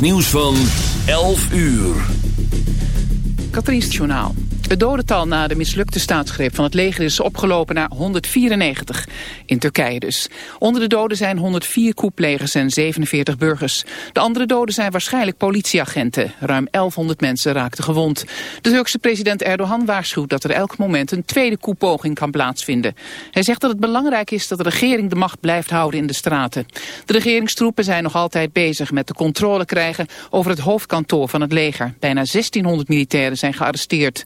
Nieuws van 11 uur. Katrien Journaal. Het dodental na de mislukte staatsgreep van het leger is opgelopen naar 194. In Turkije dus. Onder de doden zijn 104 koeplegers en 47 burgers. De andere doden zijn waarschijnlijk politieagenten. Ruim 1100 mensen raakten gewond. De Turkse president Erdogan waarschuwt dat er elk moment een tweede koepoging kan plaatsvinden. Hij zegt dat het belangrijk is dat de regering de macht blijft houden in de straten. De regeringstroepen zijn nog altijd bezig met de controle krijgen over het hoofdkantoor van het leger. Bijna 1600 militairen zijn gearresteerd.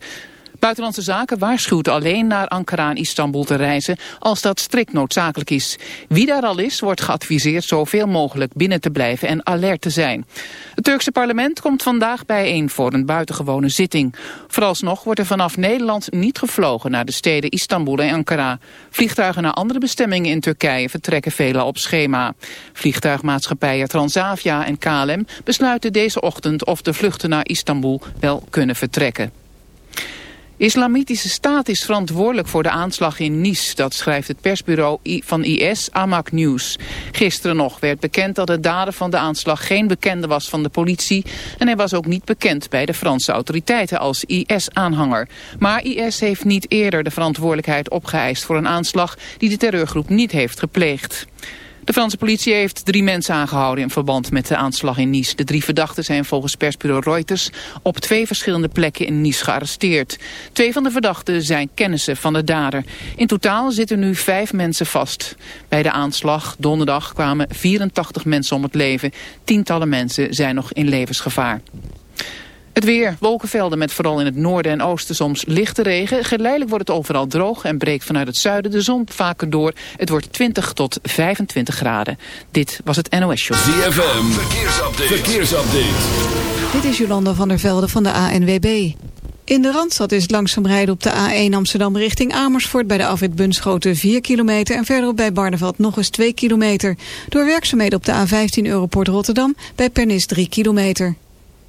Buitenlandse Zaken waarschuwt alleen naar Ankara en Istanbul te reizen als dat strikt noodzakelijk is. Wie daar al is, wordt geadviseerd zoveel mogelijk binnen te blijven en alert te zijn. Het Turkse parlement komt vandaag bijeen voor een buitengewone zitting. Vooralsnog wordt er vanaf Nederland niet gevlogen naar de steden Istanbul en Ankara. Vliegtuigen naar andere bestemmingen in Turkije vertrekken vele op schema. Vliegtuigmaatschappijen Transavia en KLM besluiten deze ochtend of de vluchten naar Istanbul wel kunnen vertrekken. Islamitische staat is verantwoordelijk voor de aanslag in Nice. Dat schrijft het persbureau van IS, Amak News. Gisteren nog werd bekend dat de dader van de aanslag geen bekende was van de politie. En hij was ook niet bekend bij de Franse autoriteiten als IS-aanhanger. Maar IS heeft niet eerder de verantwoordelijkheid opgeëist voor een aanslag die de terreurgroep niet heeft gepleegd. De Franse politie heeft drie mensen aangehouden in verband met de aanslag in Nice. De drie verdachten zijn volgens persbureau Reuters op twee verschillende plekken in Nice gearresteerd. Twee van de verdachten zijn kennissen van de dader. In totaal zitten nu vijf mensen vast. Bij de aanslag donderdag kwamen 84 mensen om het leven. Tientallen mensen zijn nog in levensgevaar. Het weer, wolkenvelden met vooral in het noorden en oosten soms lichte regen. Geleidelijk wordt het overal droog en breekt vanuit het zuiden de zon vaker door. Het wordt 20 tot 25 graden. Dit was het NOS Show. ZFM, verkeersupdate. verkeersupdate. Dit is Jolanda van der Velde van de ANWB. In de Randstad is het langzaam rijden op de A1 Amsterdam richting Amersfoort... bij de afwit Bunschoten 4 kilometer... en verderop bij Barneveld nog eens 2 kilometer. Door werkzaamheden op de A15 Europort Rotterdam bij Pernis 3 kilometer.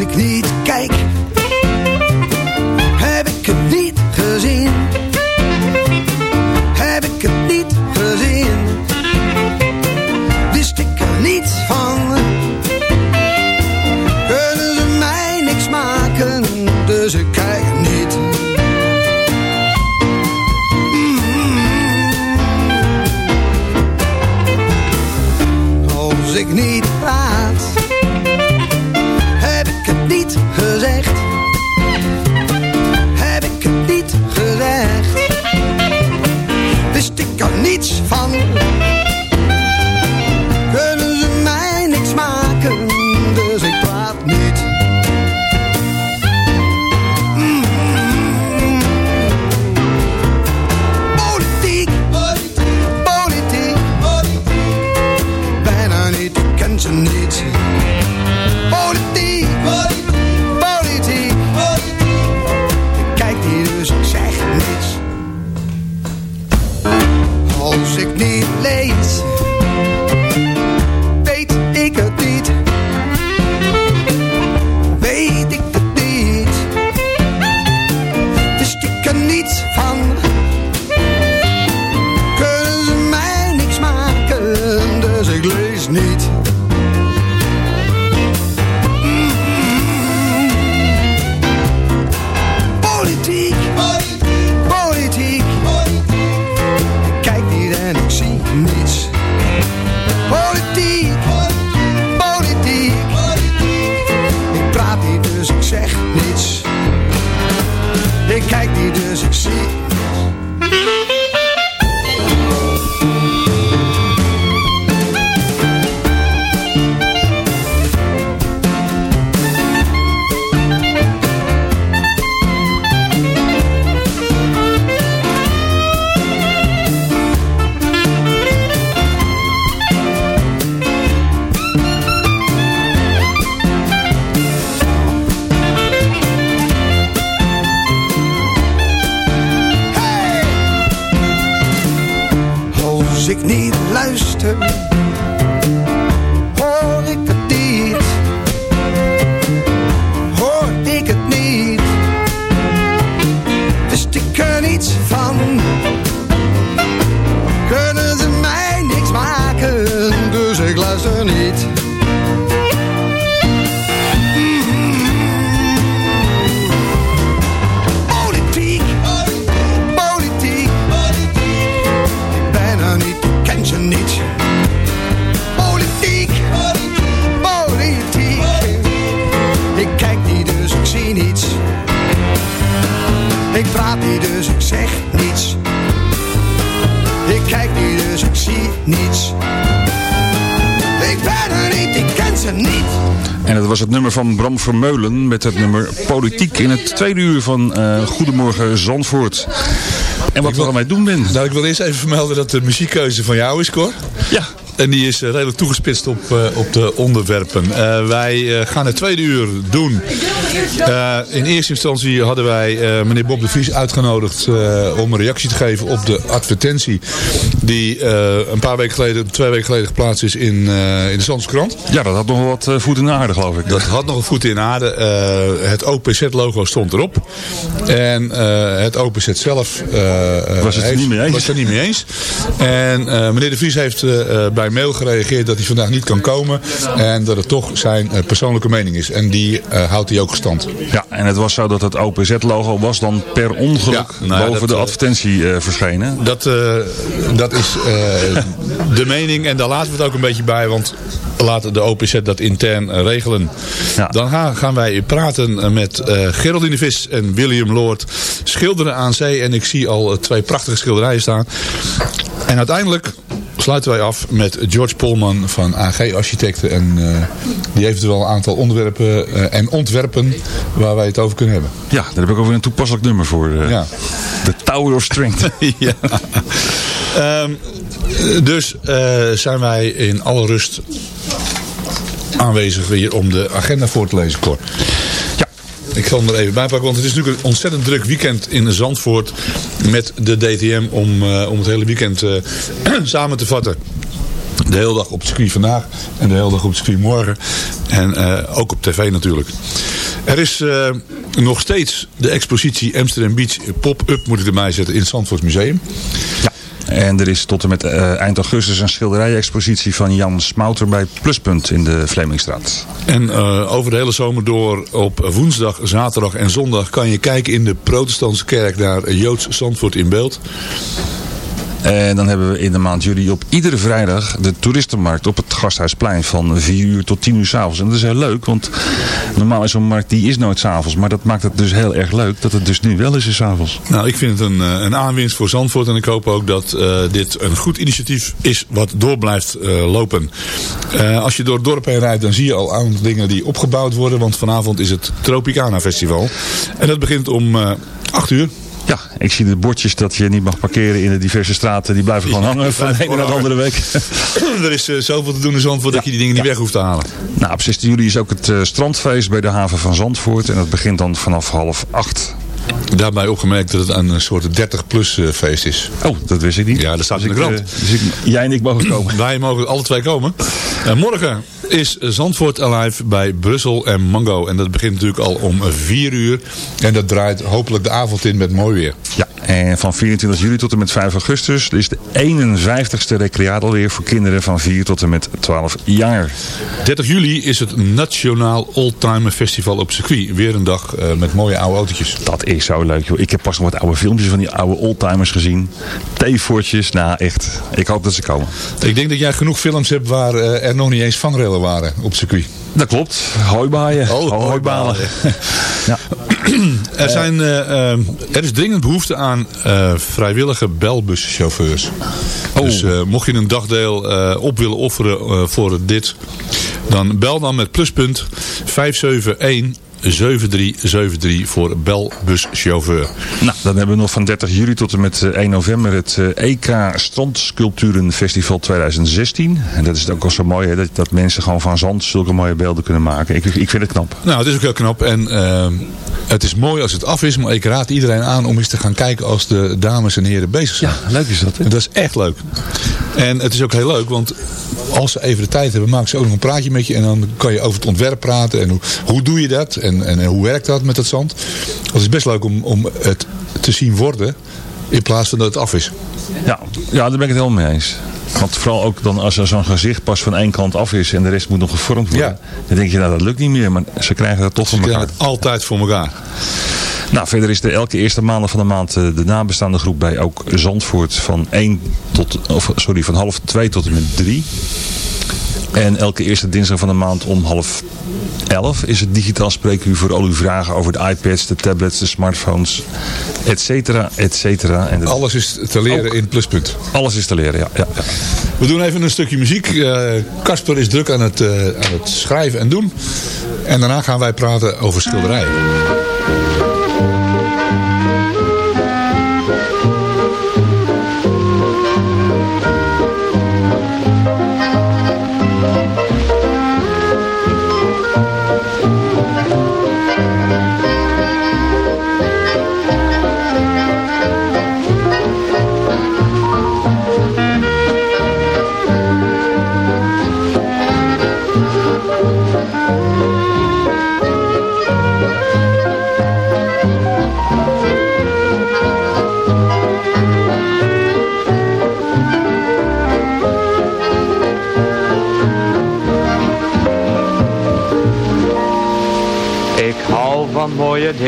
Ik niet kijk, heb ik het niet gezien. Van Bram Vermeulen met het nummer Politiek in het tweede uur van eh, Goedemorgen Zandvoort. En wat we ermee doen, Ben? Nou, ik wil eerst even vermelden dat de muziekkeuze van jou is, Cor. Ja, En die is eh, redelijk toegespitst op, eh, op de onderwerpen. Eh, wij gaan het tweede uur doen. In eerste instantie hadden wij meneer Bob de Vries uitgenodigd om een reactie te geven op de advertentie die een paar weken geleden, twee weken geleden geplaatst is in, in de Zandskrant. ja, dat had nog wat voet in de aarde, geloof ik. Dat had nog een voet in aarde. Eh, het OPZ-logo stond erop. En het OPZ zelf Was het er niet mee eens? was er niet mee eens. En meneer De Vries heeft eh, mail gereageerd dat hij vandaag niet kan komen. En dat het toch zijn eh, persoonlijke mening is. En die eh, houdt hij ook gestand. Ja, en het was zo dat het OPZ-logo was dan per ongeluk Ja, nou boven dat, de eh, advertentie verschenen. Dat, dat is de mening. En daar laten we het ook een beetje bij. Want laten de OPZ dat intern regelen. Ja. Dan gaan, gaan wij praten met Geraldine Vis en William Lord. Schilderen aan zee. En ik zie al twee prachtige schilderijen staan. En uiteindelijk sluiten wij af met George Polman van AG Architecten. En eh, die heeft wel een aantal onderwerpen eh, en ontwerpen waar wij het over kunnen hebben. Ja, daar heb ik ook weer een toepasselijk nummer voor. eh, Ja. De Tower of Strength. ja. Ehm, dus zijn wij in alle rust aanwezig hier om de agenda voor te lezen, Cor. Ik zal hem er even bij pakken, want het is natuurlijk een ontzettend druk weekend in Zandvoort met de DTM om, eh, om het hele weekend eh, samen te vatten. De hele dag op het circuit vandaag en de hele dag op het circuit morgen. En eh, ook op tv natuurlijk. Er is nog steeds de expositie Amsterdam Beach pop-up, moet ik erbij zetten, in het Zandvoort Museum. En er is tot en met eh, eind augustus een schilderijexpositie van Jan Smouter bij Pluspunt in de Vlemingstraat. En eh, over de hele zomer door op woensdag, zaterdag en zondag kan je kijken in de protestantse kerk naar Joods Zandvoort in beeld. En dan hebben we in de maand juli op iedere vrijdag de toeristenmarkt op het Gasthuisplein van 4 uur tot 10 uur s'avonds. En dat is heel leuk, want normaal is zo'n markt die is nooit s'avonds. Maar dat maakt het dus heel erg leuk dat het dus nu wel is s'avonds. Nou, ik vind het een, eh, een aanwinst voor Zandvoort en ik hoop ook dat eh, dit een goed initiatief is wat door blijft eh, lopen. Eh, als je door het dorp heen rijdt, dan zie je al aantal dingen die opgebouwd worden, want vanavond is het Tropicana Festival. En dat begint om eh 8 uur. Ja, ik zie de bordjes dat je niet mag parkeren in de diverse straten. Die blijven gewoon hangen van de ene naar de andere week. er is eh, zoveel te doen in Zandvoort dat je die dingen niet weg hoeft te halen. nou, op 16 juli is ook het eh, strandfeest bij de haven van Zandvoort. En dat begint dan vanaf half acht. Daarbij opgemerkt dat het een soort 30-plus feest is. Oh, dat wist ik niet. Ja, dat staat in de krant. eh, dus ik, jij en ik mogen komen. Wij mogen alle twee komen. Eh, morgen is Zandvoort Alive bij Brussel en Mango. En dat begint natuurlijk al om 4 uur. En dat draait hopelijk de avond in met mooi weer. Ja, En van 24 juli tot en met 5 augustus is de 51ste recreatie weer voor kinderen van 4 tot en met 12 jaar. 30 juli is het Nationaal Oldtimer Festival op circuit. Weer een dag eh, met mooie oude autootjes. Dat is zo leuk joh. Ik heb pas nog wat oude filmpjes van die oude oldtimers gezien. Theevoortjes, nou echt. Ik hoop dat ze komen. Ik denk dat jij genoeg films hebt waar eh, er nog niet eens vangrails waren op circuit. Dat klopt. Hooibaaien. Oh, hooibalen. ja. Er, zijn, eh, eh, er is dringend behoefte aan eh, vrijwillige belbuschauffeurs. Dus eh, mocht je een dagdeel eh, op willen offeren eh, voor dit, dan bel dan met pluspunt 571 7373 voor belbuschauffeur. Nou, dan hebben we nog van 30 juli tot en met eh, 1 november het eh, EK Strandsculpturenfestival 2016. En dat is ook al zo mooi, hè, dat, dat mensen gewoon van zand zulke mooie beelden kunnen maken. Ik, ik vind het knap. Nou, het is ook heel knap. En ehm, het is mooi als het af is. Maar ik raad iedereen aan om eens te gaan kijken als de dames en heren bezig zijn. leuk is dat. Hè? Dat is echt leuk. En het is ook heel leuk, want als ze even de tijd hebben, maken ze ook nog een praatje met je. En dan kan je over het ontwerp praten. En hoe, hoe doe je dat? En, en, hoe werkt dat met dat zand? Het is best leuk om, om het te zien worden. In plaats van dat het af is. Ja, ja, daar ben ik het helemaal mee eens. Want vooral ook dan als er zo'n gezicht pas van één kant af is en de rest moet nog gevormd worden. Ja. Dan denk je, nou dat lukt niet meer. Maar ze krijgen dat toch Ze van krijgen elkaar. het altijd voor elkaar. Nou, verder is er elke eerste maandag van de maand eh, de nabestaande groep bij ook Zandvoort van 1 tot, of sorry, van half 2 tot en met 3. En elke eerste dinsdag van de maand om half 11 is het digitaal spreekuur voor al uw vragen over de iPads, de tablets, de smartphones, et cetera, et cetera. En Alles is te leren in pluspunt. alles is te leren, ja. ja, ja. We doen even een stukje muziek. Eh, Casper is druk aan het, eh, aan het schrijven en doen. En daarna gaan wij praten over schilderijen.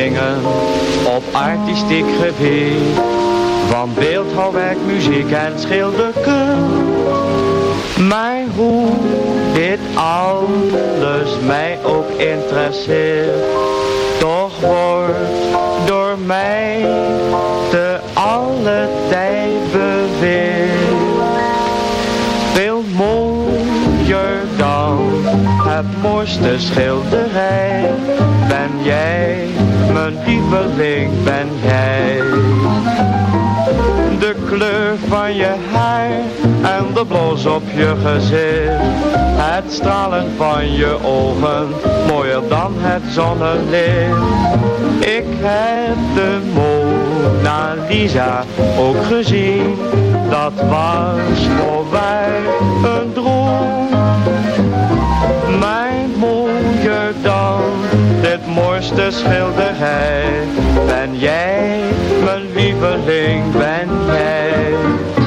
Dingen op artistiek gebied. Van beeldhouwwerk, muziek en schilderkunst. Maar hoe dit alles mij ook interesseert. Toch wordt door mij te alle tijd beweerd. Het mooiste schilderij. Ben jij, mijn lieveling, ben jij. De kleur van je haar en de blos op je gezicht. Het stralen van je ogen, mooier dan het zonnelicht. Ik heb de Mona Lisa ook gezien. Dat was voor mij een droom. Dit mooiste schilderij. Ben jij, mijn lieveling, ben jij.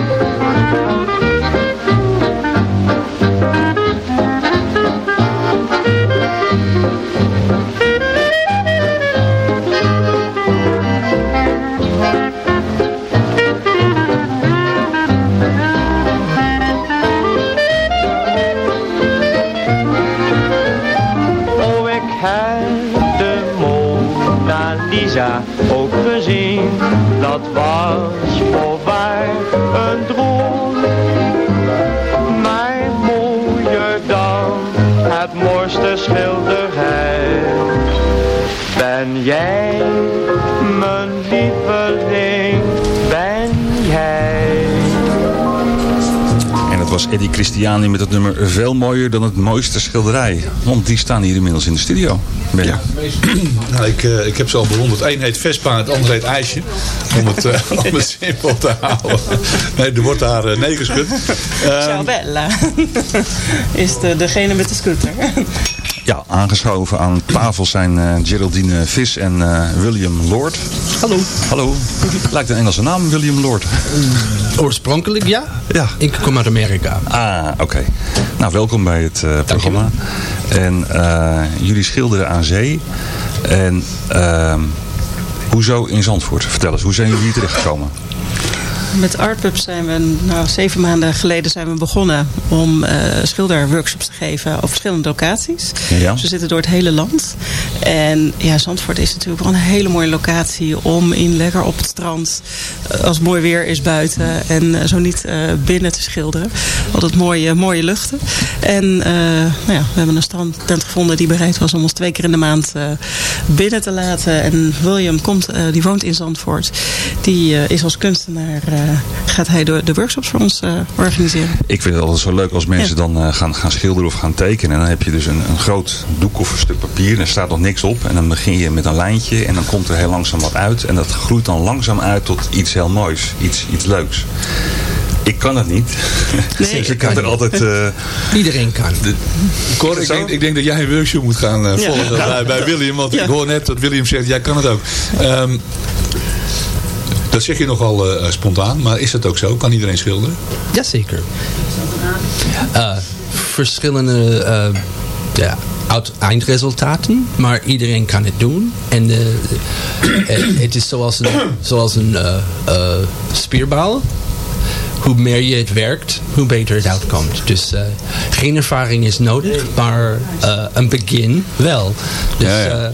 Ben jij mijn lieveling, ben jij. En dat was Eddie Christiani met het nummer Veel mooier dan het mooiste schilderij. Want die staan hier inmiddels in de studio. Ben je? Nou, ik, eh, ik heb ze al bewonderd. Eén heet Vespa, het andere heet IJsje. Om het, eh, om het simpel te houden. Nee, er wordt daar uh, nee geschud. Ciao Bella. Is de, degene met de scooter. Ja, aangeschoven aan tafel zijn eh, Geraldine Vis en eh, William Lord. Hallo. Hallo. Lijkt een Engelse naam, William Lord. Oorspronkelijk ja. Ja. Ik kom uit Amerika. Ah, oké. Nou, welkom bij het eh, programma. En jullie schilderen aan zee. En ehm, hoezo in Zandvoort? Vertel eens, hoe zijn jullie hier terechtgekomen? Met Artpub zijn we, nou, zeven maanden geleden zijn we begonnen om eh, schilderworkshops te geven op verschillende locaties. Ja. Dus we zitten door het hele land. En ja, Zandvoort is natuurlijk wel een hele mooie locatie om in lekker op het strand, eh, als het mooi weer is buiten en eh, zo niet binnen te schilderen. Altijd mooie, mooie luchten. En nou ja, we hebben een strandtent gevonden die bereid was om ons twee keer in de maand binnen te laten. En William komt, die woont in Zandvoort. Die is als kunstenaar, gaat hij de, de workshops voor ons eh, organiseren. Ik vind het altijd zo leuk als mensen Ja. dan eh, gaan, gaan schilderen of gaan tekenen. En dan heb je dus een, een groot doek of een stuk papier. En er staat nog niks op. En dan begin je met een lijntje. En dan komt er heel langzaam wat uit. En dat groeit dan langzaam uit tot iets heel moois. Iets, iets leuks. Ik kan het niet. Nee, dus ik kan er altijd... eh, Iedereen kan. Cor, ik denk, ik denk dat jij een workshop moet gaan eh, Ja. volgen bij, bij William. Want Ja. ik hoor net dat William zegt, jij kan het ook. Ehm, dat zeg je nogal eh, spontaan, maar is dat ook zo? Kan iedereen schilderen? Jazeker. Eh verschillende eh, ja, eindresultaten, maar iedereen kan het doen. En eh, eh, het is zoals een, zoals een eh, eh, spierbal. Hoe meer je het werkt, hoe beter het uitkomt. Dus eh, geen ervaring is nodig, maar eh, een begin wel. Dus, Ja, ja. eh,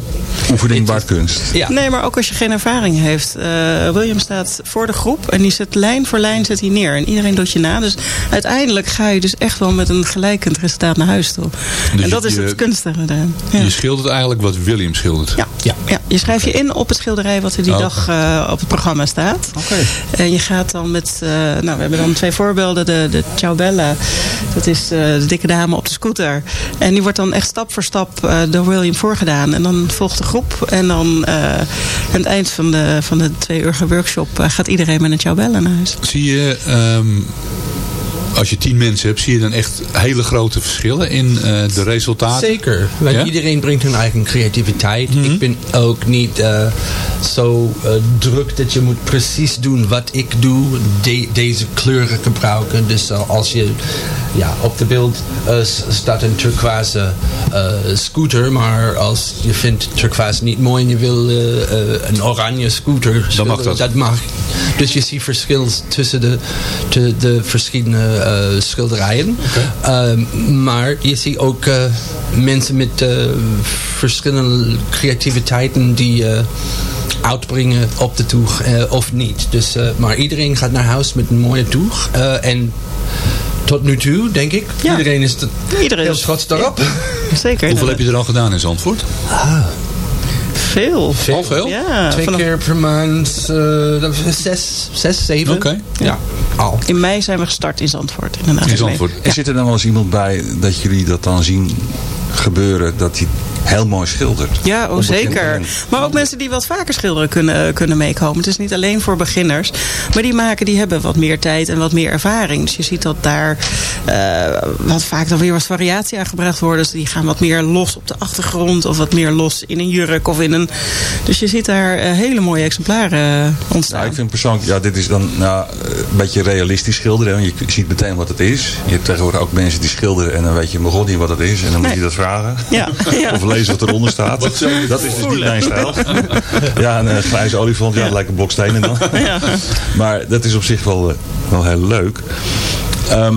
oefening baart kunst. ja. Nee, maar ook als je geen ervaring heeft. Eh, William staat voor de groep en die zet lijn voor lijn zet hij neer. En iedereen doet je na. Dus uiteindelijk ga je dus echt wel met een gelijkend resultaat naar huis toe. Dus en dat je- is het kunstige eraan. Ja. Je schildert eigenlijk wat William schildert. Ja. Ja. Ja. je schrijft je in op het schilderij wat er die Oh, dag eh, op het programma staat. En je gaat dan met, eh, nou we hebben dan twee voorbeelden. De, de Ciao dat is eh, de dikke dame op de scooter. En die wordt dan echt stap voor stap eh, door William voorgedaan. En dan volgt de groep. En dan eh, aan het eind van de, van de twee uur workshop gaat iedereen met een Ciao naar huis. Zie je, ehm, als je tien mensen hebt, zie je dan echt hele grote verschillen in eh, de resultaten? Zeker, want Ja? iedereen brengt hun eigen creativiteit. Ik ben ook niet eh, zo eh, druk dat je moet precies doen wat ik doe. De- deze kleuren gebruiken. Dus als je ja, op de beeld staat een turquoise scooter, maar als je vindt turquoise niet mooi en je wil een oranje scooter, Dan mag dat. dat mag. Dus je ziet verschil tussen de, de, de verschillende schilderijen. Ehm, maar je ziet ook eh, mensen met eh, verschillende creativiteiten die eh, uitbrengen op de toeg eh, of niet. Dus, eh, maar iedereen gaat naar huis met een mooie toeg. eh, en tot nu toe, denk ik, Ja. iedereen is de, Iedereen heel is- trots daarop. Zeker. Hoeveel heb je er al gedaan in Zandvoort? Veel. Al veel? Ja, Twee vanaf- keer per maand, eh, dat is zes, zes, zeven. Oké. Ja, al. in mei zijn we gestart in Zandvoort. Inderdaad. In Zandvoort. En zit er dan wel eens iemand bij dat jullie dat dan zien gebeuren, dat hij heel mooi schildert? Ja, oh, zeker. Maar ook mensen die wat vaker schilderen kunnen, eh, kunnen meekomen. Het is niet alleen voor beginners. Maar die maken, die hebben wat meer tijd en wat meer ervaring. Dus je ziet dat daar eh, wat vaak dan weer wat variatie aangebracht wordt. Dus die gaan wat meer los op de achtergrond. Of wat meer los in een jurk of in een... Dus je ziet daar eh, hele mooie exemplaren ontstaan. Nou, ik vind persoonlijk, ja, dit is dan nou, een beetje realistisch schilderen. Je ziet meteen wat het is. Je hebt tegenwoordig ook mensen die schilderen en dan weet je begon niet wat het is. En dan moet je dat vragen. Ja, ja. Of lezen wat eronder staat. dat is dus niet mijn stijl. ja, een eh, grijze olifant, ja, lijkt een blok stenen dan. Ja. Maar dat is op zich wel, eh, wel heel leuk. Ehm,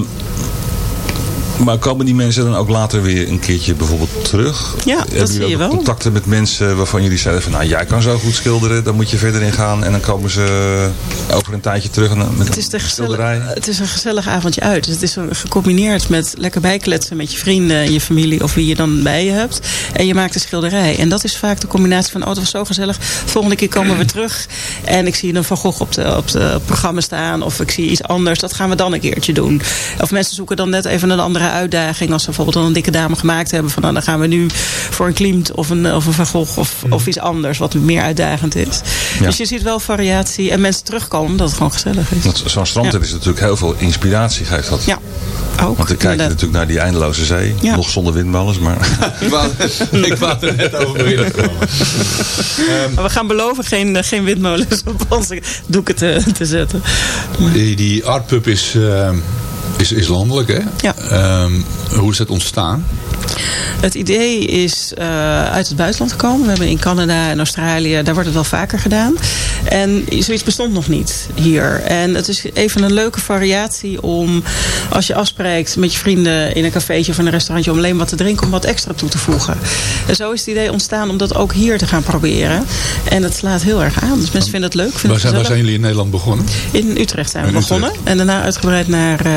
maar komen die mensen dan ook later weer een keertje bijvoorbeeld terug? Ja, dat zie je wel. contacten met mensen waarvan jullie zeiden van... nou, jij kan zo goed schilderen, dan moet je verder in gaan. En dan komen ze over een tijdje terug met Het is, een schilderij. het is een gezellig avondje uit. Dus het is een- gecombineerd met lekker bijkletsen met je vrienden en je familie of wie je dan bij je hebt. En je maakt een schilderij. En dat is vaak de combinatie van, oh het was zo gezellig. Volgende keer komen we terug. En ik zie een Van Gogh op, de, op de programma staan. Of ik zie iets anders. Dat gaan we dan een keertje doen. Of mensen zoeken dan net even een andere uitdaging. Als ze bijvoorbeeld een dikke dame gemaakt hebben. Van nou, dan gaan we nu voor een Klimt of een, of een Van Gogh of, of iets anders. Wat meer uitdagend is. Ja. Dus je ziet wel variatie. En mensen terugkomen omdat het gewoon gezellig is. Zo'n strandtent is natuurlijk heel veel inspiratie, geeft dat. Ja. Ook, Want dan kijk je natuurlijk naar die eindeloze zee. Ja. Nog zonder windmolens, maar... ik wou, er net over beginnen komen. Maar we gaan beloven geen, geen windmolens op onze doeken te, te zetten. Die, die artpub is, eh, is, is landelijk, hè? Ja. Ehm, hoe is dat ontstaan? Het idee is eh, uit het buitenland gekomen. We hebben in Canada en Australië, daar wordt het wel vaker gedaan. En zoiets bestond nog niet hier. En het is even een leuke variatie om, als je afspreekt met je vrienden in een cafeetje of in een restaurantje om alleen wat te drinken, om wat extra toe te voegen. En zo is het idee ontstaan om dat ook hier te gaan proberen. En het slaat heel erg aan. Dus mensen vinden het leuk. Vinden Waar het zijn, waar zijn jullie in Nederland begonnen? In Utrecht zijn we In Utrecht. begonnen. En daarna uitgebreid naar, eh,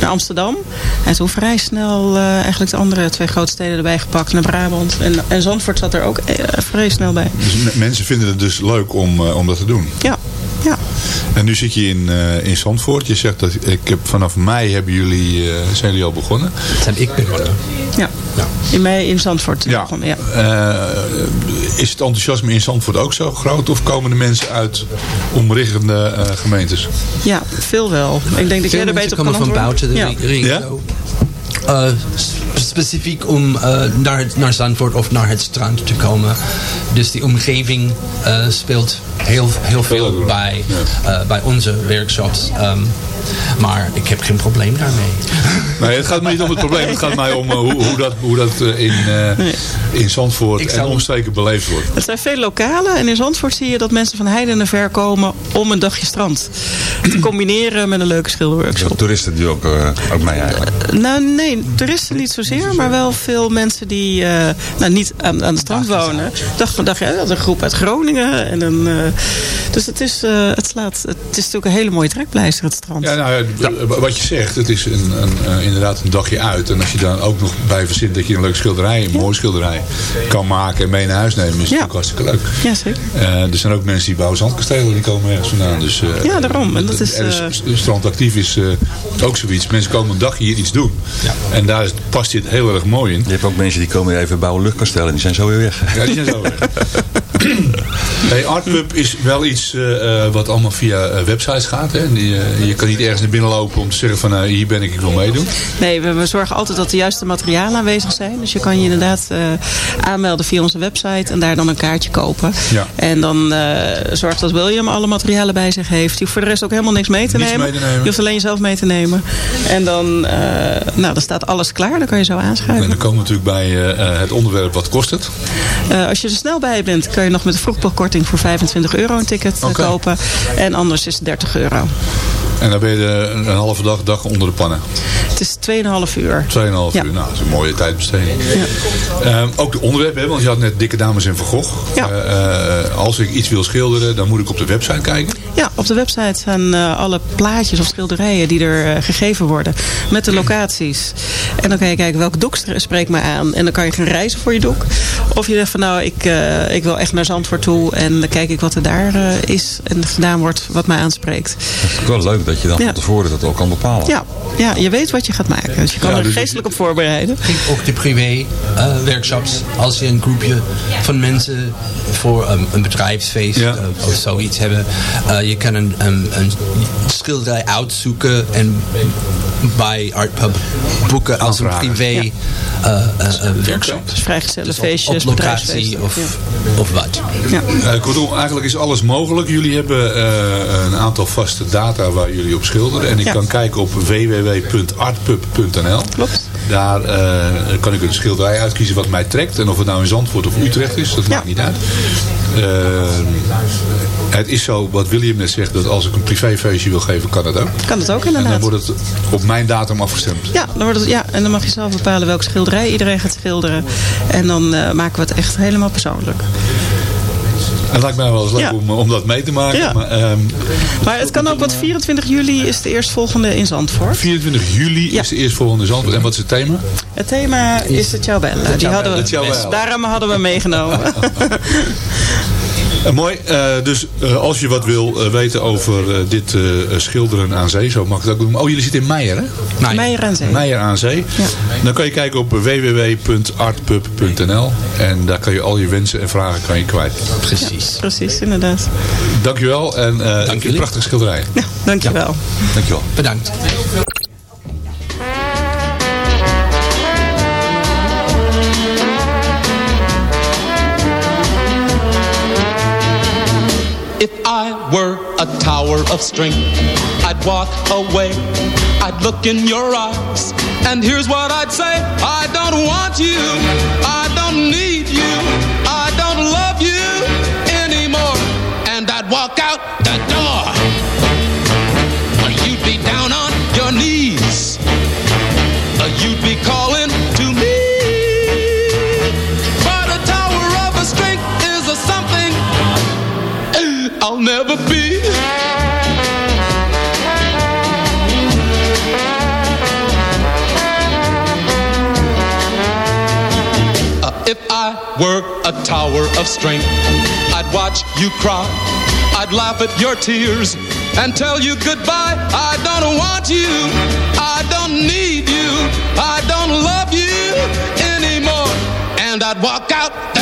naar Amsterdam. En toen vrij snel eh, eigenlijk de andere twee grote steden erbij gepakt. Naar Brabant. En, en Zandvoort zat er ook eh, vrij snel bij. Dus me- mensen vinden het dus leuk om, eh, om dat te doen. Ja, ja. En nu zit je in, eh, in Zandvoort. Je zegt dat ik heb, vanaf mei hebben jullie, eh, zijn jullie al begonnen. Dat heb ik begonnen. ja. In mei in Zandvoort Ja. begonnen. Ja. Eh, is het enthousiasme in Zandvoort ook zo groot? Of komen de mensen uit omliggende eh, gemeentes? ja, veel wel. Ik denk dat jij er beter op kan komen van buiten de ja. regio. Eh, s- specifiek om eh, naar, naar Zandvoort of naar het strand te komen. Dus die omgeving eh, speelt heel, heel veel bij, eh, bij onze workshops. Ehm, maar ik heb geen probleem daarmee. Nee, het gaat me niet om het probleem. Het gaat mij om eh, hoe, hoe dat, hoe dat eh, in, eh, in Zandvoort Ik en omstreken beleefd wordt. Het zijn veel lokalen. En in Zandvoort zie je dat mensen van heide en ver komen om een dagje strand te combineren met een leuke schilderworkshop. Toeristen die ook, ook mee eigenlijk. Nou, nee, toeristen niet zozeer, maar wel veel mensen die eh, nou, niet aan, aan het strand wonen. Dacht, dacht, ja, dat is een groep uit Groningen. En een, eh, dus het is, eh, het, slaat, het is natuurlijk een hele mooie trekpleister, het strand. Ja, nou, ja, wat je zegt, het is een, een, eh, inderdaad een dagje uit. En als je dan ook nog bij verzint dat je een leuk schilderij, een mooi schilderij kan maken en mee naar huis nemen, is het natuurlijk hartstikke leuk. Ja, zeker. Eh, er zijn ook mensen die bouwen zandkastelen, die komen ergens vandaan. Dus, eh, Ja, daarom. En dat is, er eh, s- Strand Actief is eh, ook zoiets. Mensen komen een dag hier iets doen. En daar past dit heel erg mooi in. Je hebt ook mensen die komen even bouwen luchtkastelen en die zijn zo weer weg. Ja, die zijn zo weg. Hey, Artpub is wel iets eh, eh, wat allemaal via eh, websites gaat. Hè? Die, je kan niet ergens naar binnen lopen om te zeggen van hier ben ik, ik wil meedoen. Nee, we, we zorgen altijd dat de juiste materialen aanwezig zijn. Dus je kan je inderdaad aanmelden via onze website en daar dan een kaartje kopen. Ja. En dan eh zorg dat William alle materialen bij zich heeft. Je hoeft voor de rest ook helemaal niks mee te, nemen. mee te nemen. Je hoeft alleen jezelf mee te nemen. En dan, nou, dan staat alles klaar. Dan kan je zo En aanschuiven. dan komen we natuurlijk bij het onderwerp wat kost het. Als je er snel bij bent, kan je nog met een vroegboekkorting voor 25 euro een ticket Oké. kopen. En anders is het 30 euro. En dan ben je een halve dag, dag onder de pannen. Het is 2,5 uur. 2,5 Ja. uur. Nou, dat is een mooie tijdbesteding. Ehm, ook de onderwerpen, hè, want je had net Dikke Dames en Van Gogh. Ja. Eh, eh, als ik iets wil schilderen, dan moet ik op de website kijken. Ja, op de website zijn eh, alle plaatjes of schilderijen die er gegeven worden. Met de locaties. En dan kan je kijken welk doek spreekt mij aan. En dan kan je gaan reizen voor je doek. Of je zegt van nou, ik, eh, ik wil echt naar Zandvoort toe. En dan kijk ik wat er daar eh, is en gedaan wordt wat mij aanspreekt. Het is wel leuk dat je dan Ja. van tevoren dat ook kan bepalen. Ja, ja, je weet wat je gaat maken. Dus je kan Ja, er dus- geestelijk op voorbereiden. Ook de privé eh, workshops. Als je een groepje van mensen voor een, een bedrijfsfeest Ja. eh, of zoiets hebben. eh, je kan een, een, een schilderij uitzoeken en bij Artpub boeken als een privé eh, eh, eh, workshop. Dus vrijgezellen Dus op- feestjes, op locatie bedrijfsfeesten. of, Ja. of wat. Ja. Eh, kortom, eigenlijk is alles mogelijk. Jullie hebben eh, een aantal vaste data waar jullie op schilderen. En ik Ja. kan kijken op www.artpub.nl. Klopt. Daar eh, kan ik een schilderij uitkiezen wat mij trekt. En of het nou in Zandvoort of Utrecht is, dat Ja. maakt niet uit. Eh, het is zo, wat William net zegt, dat als ik een privéfeestje wil geven, kan dat ook. Kan het ook En dan inderdaad. wordt het op mijn datum afgestemd. Ja, dan wordt het, ja, en dan mag je zelf bepalen welke schilderij iedereen gaat schilderen. En dan eh, maken we het echt helemaal persoonlijk. Het lijkt mij wel eens leuk Ja. om, om dat mee te maken. Ja. Maar, ehm, Maar het kan ook, want 24 juli is de eerstvolgende in Zandvoort. 24 juli Ja. is de eerstvolgende Zandvoort. En wat is het thema? Het thema is de Ciao Bella. Die hadden De we, daarom hadden we meegenomen. Eh, mooi. Eh, dus eh, als je wat wil weten over eh, dit eh, schilderen aan zee, zo mag ik het ook doen. Oh, jullie zitten in Meijer, hè? Nee. Meijer aan Zee. Meijer aan zee. Dan kan je kijken op www.artpub.nl en daar kan je al je wensen en vragen kan je kwijt. Precies. Precies, inderdaad. Dankjewel en eh een prachtige schilderij. Ja, dankjewel. Dankjewel. Bedankt. A tower of strength, I'd walk away. I'd look in your eyes, and here's what I'd say I don't want you, I don't need were a tower of strength, I'd watch you cry. I'd laugh at your tears and tell you goodbye. I don't want you. I don't need you. I don't love you anymore. And I'd walk out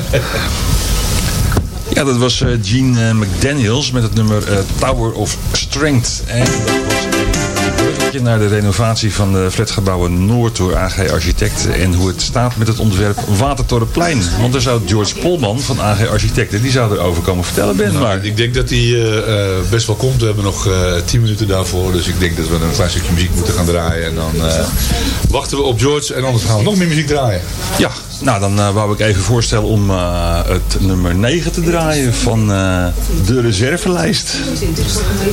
Ja, dat was eh, Gene eh, McDaniels met het nummer eh, Tower of Strength. En dat was een bruggetje naar de renovatie van de flatgebouwen Noord door AG Architecten. En hoe het staat met het ontwerp Watertorenplein. Want daar zou George Polman van AG Architecten, die zou erover komen vertellen, Ben. Nou, maar Ik denk dat eh, best wel komt. We hebben nog eh 10 minuten daarvoor. Dus ik denk dat we een klein stukje muziek moeten gaan draaien. En dan wachten we op George. En anders gaan we nog meer muziek draaien. Ja, nou dan eh, wou ik even voorstellen om eh, het nummer 9 te draaien van eh, de reservelijst.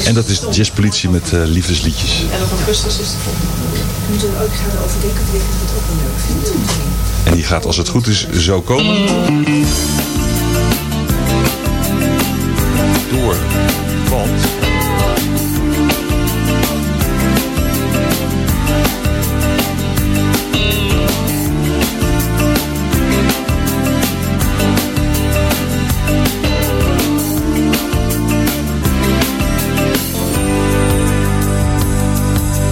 En dat is Jazzpolitie met liefdesliedjes. En dan van Rustig is de volgende. Moeten we ook gaan overdenken of ik het ook wel leuk vind. En die gaat als het goed is zo komen. Door.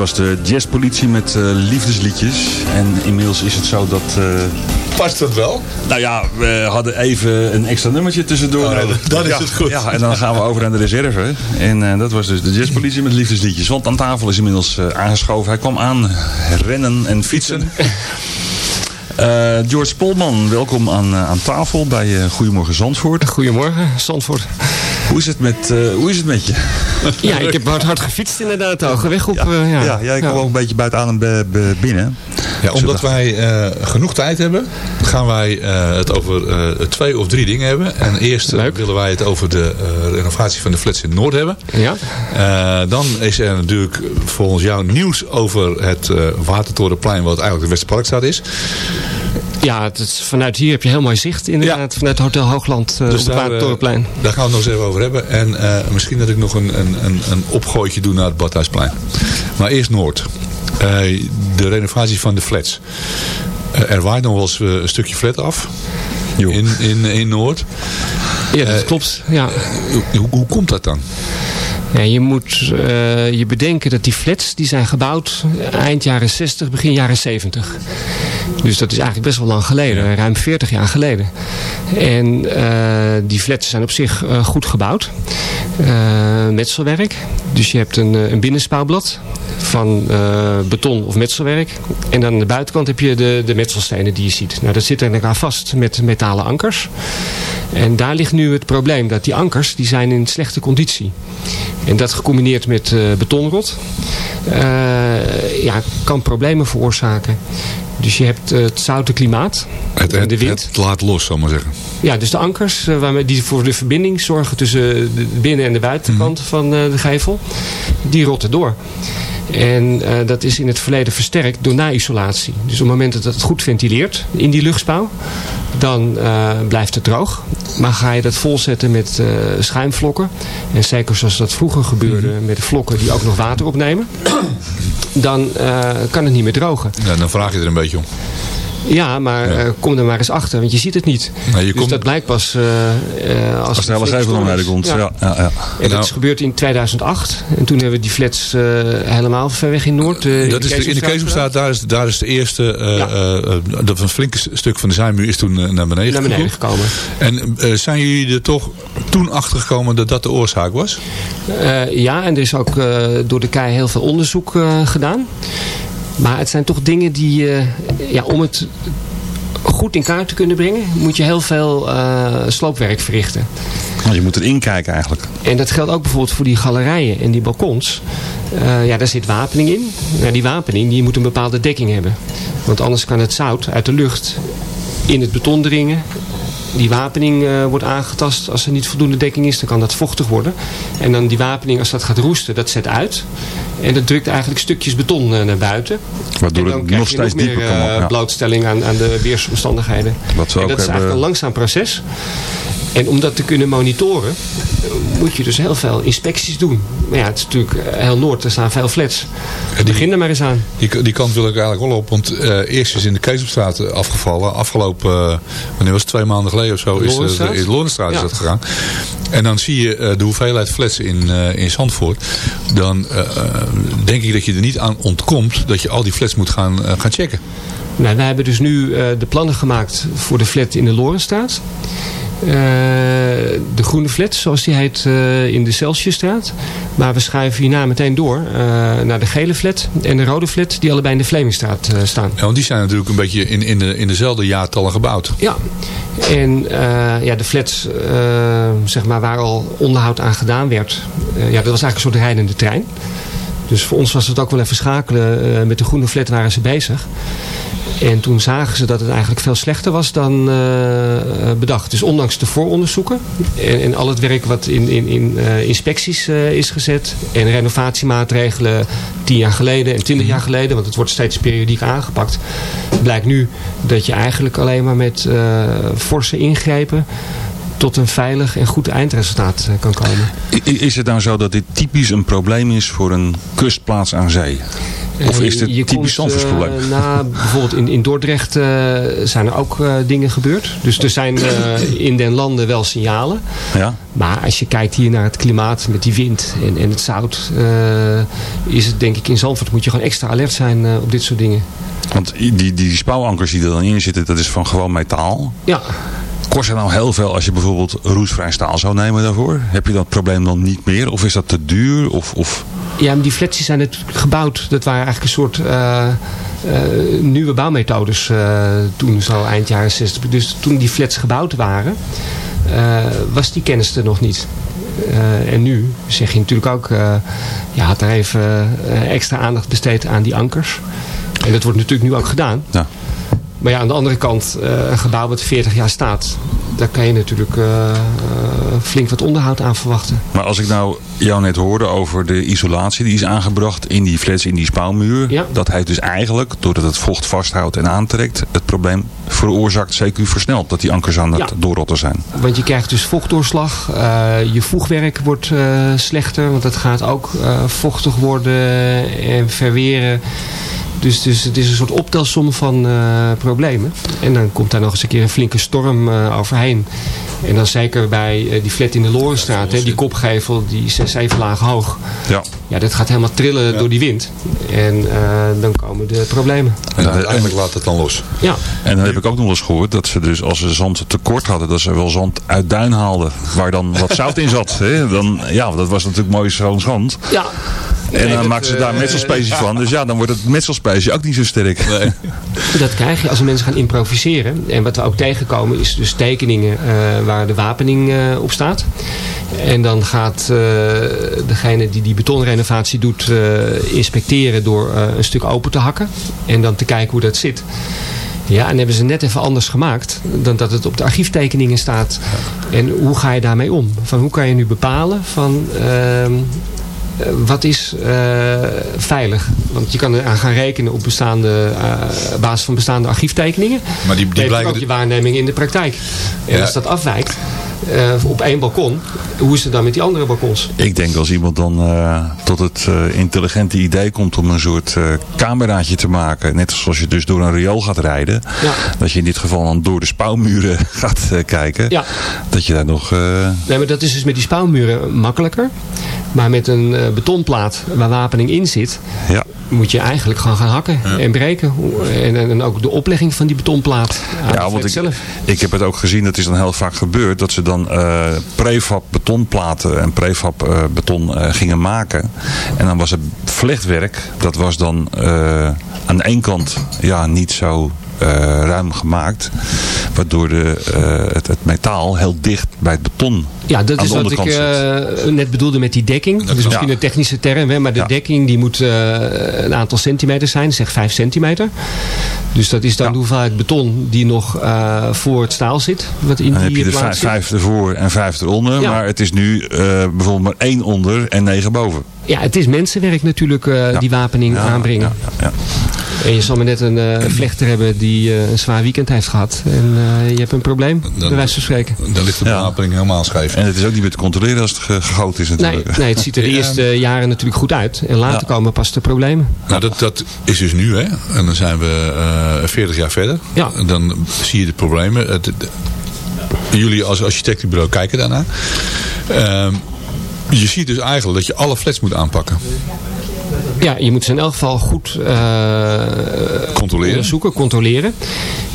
was de jazzpolitie met eh, liefdesliedjes. En inmiddels is het zo dat... eh, Past dat wel? Nou ja, we hadden even een extra nummertje tussendoor. Oh, dan is ja, het goed. Ja, en dan gaan we over aan de reserve. En eh, dat was dus de jazzpolitie met liefdesliedjes. Want aan tafel is inmiddels eh, aangeschoven. Hij kwam aan rennen en fietsen. Eh, George Polman, welkom aan, aan tafel bij eh, Goedemorgen Zandvoort. Goedemorgen Zandvoort. Hoe is het met, eh, hoe is het met je? Ja, ik heb hard, hard gefietst inderdaad. Hoge weg op. Ja, ja. Ja, jij kwam ook een beetje buiten aan en be- binnen. Ja, omdat wij eh, genoeg tijd hebben, gaan wij eh, het over eh, twee of drie dingen hebben. En eerst eh, willen wij het over de eh, renovatie van de flats in Noord hebben. Ja. Eh, dan is er natuurlijk volgens jou nieuws over het eh, Watertorenplein, wat eigenlijk de Westerparkstraat is. Ja, het is, vanuit hier heb je heel mooi zicht inderdaad. Vanuit Hotel Hoogland uh, Dus op het daar, eh, Watertorenplein. daar gaan we het nog eens even over hebben. En eh, misschien dat ik nog een, een, een, een opgooitje doe naar het Badhuisplein. Maar eerst Noord. Eh, de renovatie van de flats. Eh, er waait nog wel eens eh, een stukje flat af. In, in, in Noord. Ja, dat klopt. Ja. Hoe, hoe komt dat dan? Ja, je moet eh, je bedenken dat die flats die zijn gebouwd eind jaren 60, begin jaren 70. Dus dat is eigenlijk best wel lang geleden, ruim 40 jaar geleden. En eh, die flats zijn op zich eh, goed gebouwd. Eh, metselwerk. Dus je hebt een, een binnenspouwblad van beton of metselwerk. En dan aan de buitenkant heb je de, de metselstenen die je ziet. Nou, dat zit aan elkaar vast met metalen ankers. En daar ligt nu het probleem dat die ankers die zijn in slechte conditie. En dat gecombineerd met betonrot ja, kan problemen veroorzaken. Dus je hebt eh, het zoute klimaat, Het, en de wind. het laat los, zal ik maar zeggen. Ja, dus de ankers eh, waarmee, die voor de verbinding zorgen tussen de binnen- en de buitenkant Mhm. van eh, de gevel, die rotten door. En dat is in het verleden versterkt door na-isolatie. Dus op het moment dat het goed ventileert in die luchtspouw, dan eh, blijft het droog. Maar ga je dat volzetten met eh, schuimvlokken, en zeker zoals dat vroeger gebeurde Mhm. met vlokken die ook nog water opnemen, dan eh, kan het niet meer drogen. Ja, dan vraag je er een beetje om. Ja, maar eh, kom er maar eens achter, want je ziet het niet. Je dus komt- dat blijkt pas eh, eh, als, Als de gevel naar beneden komt. Ja. Ja, ja, En dat Nou. is gebeurd in 2008. En toen hebben we die flats helemaal ver weg in Noord. Dat is de, in de Keesomstraat daar is, daar is de eerste, dat een flinke stuk van de zijmuur is toen naar beneden Naar beneden gekomen. En zijn jullie er toch toen achter gekomen dat dat de oorzaak was? Ja, en er is ook door de KEI heel veel onderzoek gedaan. Maar het zijn toch dingen die, ja, om het goed in kaart te kunnen brengen, moet je heel veel eh, sloopwerk verrichten. Want je moet erin kijken eigenlijk. En dat geldt ook bijvoorbeeld voor die galerijen en die balkons. Eh, ja, daar zit wapening in. Nou, die wapening die moet een bepaalde dekking hebben. Want anders kan het zout uit de lucht in het beton dringen. Die wapening eh, wordt aangetast. Als er niet voldoende dekking is, dan kan dat vochtig worden. En dan die wapening, als dat gaat roesten, dat zet uit. En dat drukt eigenlijk stukjes beton eh, naar buiten. Waardoor en dan het krijg nog je steeds meer, dieper kan. eh, ja. blootstelling aan, aan de weersomstandigheden. Wat en dat is eigenlijk een langzaam proces. En om dat te kunnen monitoren, moet je dus heel veel inspecties doen. Maar ja, het is natuurlijk heel Noord, er staan veel flats. Begin er maar eens aan. Die, die kant wil ik eigenlijk wel op, want eh, eerst is in de Keesopstraat afgevallen. Afgelopen, wanneer was het, twee maanden geleden of zo, is Lorenstraat? de, in Lorenstraat is dat gegaan. En dan zie je eh, de hoeveelheid flats in, eh, in Zandvoort. Dan eh, eh, denk ik dat je er niet aan ontkomt dat je al die flats moet gaan, eh, gaan checken. Nou, wij hebben dus nu eh, de plannen gemaakt voor de flat in de Lorenstraat. Eh, de groene flat, zoals die heet, eh, in de Celsiusstraat. Maar we schuiven hierna meteen door eh, naar de gele flat en de rode flat, die allebei in de Vlemingstraat eh, staan. Ja, want die zijn natuurlijk een beetje in, in, de, in dezelfde jaartallen gebouwd. Ja, en eh, ja, de flats eh, zeg maar, waar al onderhoud aan gedaan werd, eh, ja, dat was eigenlijk een soort rijdende trein. Dus voor ons was het ook wel even schakelen. Met de groene flat waren ze bezig. En toen zagen ze dat het eigenlijk veel slechter was dan eh, eh, bedacht. Dus ondanks de vooronderzoeken en, al het werk wat in, in, in eh, inspecties is gezet. En renovatiemaatregelen tien jaar geleden en twintig jaar geleden. Want het wordt steeds periodiek aangepakt. Blijkt nu dat je eigenlijk alleen maar met forse ingrepen tot een veilig en goed eindresultaat kan komen. Is het nou zo dat dit typisch een probleem is voor een kustplaats aan zee? Of is Eh, dit je typisch Zandvoorts eh, na, bijvoorbeeld in, in Dordrecht eh, zijn er ook dingen gebeurd. Dus er zijn in den landen wel signalen. Ja? Maar als je kijkt hier naar het klimaat met die wind en, en het zout. is het denk ik in Zandvoort moet je gewoon extra alert zijn op dit soort dingen. Want die, die spouwankers die er dan in zitten, dat is van gewoon metaal. Ja. Kost het nou heel veel als je bijvoorbeeld roestvrij staal zou nemen daarvoor? Heb je dat probleem dan niet meer? Of is dat te duur? Of, of... Ja, die flats die zijn natuurlijk gebouwd. Dat waren eigenlijk een soort eh, eh, nieuwe bouwmethodes eh, toen zo eind jaren 60. Dus toen die flats gebouwd waren, was die kennis er nog niet. En nu zeg je natuurlijk ook, eh je had daar even extra aandacht besteed aan die ankers. En dat wordt natuurlijk nu ook gedaan. Ja. Maar ja, aan de andere kant, eh, een gebouw wat 40 jaar staat, daar kan je natuurlijk eh, eh, flink wat onderhoud aan verwachten. Maar als ik nou jou net hoorde over de isolatie die is aangebracht in die flats, in die spouwmuur. Dat heeft dus eigenlijk, doordat het vocht vasthoudt en aantrekt, het probleem veroorzaakt, CQ versneld. Dat die ankers aan het Ja. doorrotten zijn. Want je krijgt dus vochtdoorslag. je voegwerk wordt slechter. Want het gaat ook vochtig worden en verweren. Dus, dus het is een soort optelsom van eh, problemen. En dan komt daar nog eens een keer een flinke storm eh, overheen. En dan zeker bij eh, die flat in de Lorenstraat. Hè, die kopgevel, die is zes, zeven lagen hoog. Ja. Ja, dat gaat helemaal trillen door die wind. En eh, dan komen de problemen. En uiteindelijk laat het dan los. Ja. En dan heb ik ook nog eens gehoord dat ze dus als ze zand tekort hadden, dat ze wel zand uit duin haalden. Waar dan wat zout in zat. Hè? Dan, ja, dat was natuurlijk mooi schoon zand. Ja. En Nee, dan maken ze daar eh, metselspecie van. Dus ja, dan wordt het metselspecie ook niet zo sterk. Dat krijg je als mensen gaan improviseren. En wat we ook tegenkomen is dus tekeningen eh, waar de wapening eh, op staat. En dan gaat eh, degene die die betonrenovatie doet eh, inspecteren door eh, een stuk open te hakken. En dan te kijken hoe dat zit. Ja, en hebben ze net even anders gemaakt dan dat het op de archieftekeningen staat. En hoe ga je daarmee om? Van hoe kan je nu bepalen van... ehm, eh, wat is eh, veilig? Want je kan eraan gaan rekenen op bestaande, eh, basis van bestaande archieftekeningen. Maar die, die blijken... ook je waarneming in de praktijk. En Ja. als dat afwijkt, eh, op één balkon. Hoe is het dan met die andere balkons? Ik denk als iemand dan eh, tot het eh, intelligente idee komt om een soort cameraatje te maken. Net zoals je dus door een riool gaat rijden. Ja. Dat je in dit geval dan door de spouwmuren gaat kijken. Ja. Dat je daar nog... Nee, maar dat is dus met die spouwmuren makkelijker. Maar met een betonplaat waar wapening in zit, ja. Moet je eigenlijk gewoon gaan hakken en breken. En, en, ook de oplegging van die betonplaat. aan Ja, want ik, zelf. ik heb het ook gezien, dat is dan heel vaak gebeurd, dat ze dan eh prefab betonplaten en prefab eh, beton eh, gingen maken. En dan was het vlechtwerk, dat was dan aan de ene kant ja, niet zo ruim gemaakt. Waardoor de, eh, het, het metaal heel dicht bij het beton Ja, dat is wat ik eh, net bedoelde met die dekking. Dat is misschien Ja. een technische term, hè, maar de dekking die moet eh, een aantal centimeter zijn, zeg 5 centimeter. Dus dat is dan de hoeveelheid beton die nog eh, voor het staal zit. Wat in Dan heb die je er vijf, ervoor en vijf eronder. Ja. Maar het is nu eh, bijvoorbeeld maar één onder en negen boven. Ja, het is mensenwerk natuurlijk, eh, die wapening aanbrengen. En je zal maar net een eh, vlechter hebben die eh, een zwaar weekend heeft gehad. En eh, je hebt een probleem, bij wijze van spreken. Dan ligt de bewapening helemaal scheef. En het is ook niet meer te controleren als het ge- gegoten is Nee, natuurlijk. nee, het ziet er de Ja. eerste jaren natuurlijk goed uit. En later Ja. komen pas de problemen. Nou, dat, dat is dus nu, hè. En dan zijn we eh 40 jaar verder. Ja. En dan zie je de problemen. Het, jullie als architectenbureau kijken daarnaar. Ehm, je ziet dus eigenlijk dat je alle flats moet aanpakken. Ja, je moet ze in elk geval goed eh, Controleren. onderzoeken, controleren.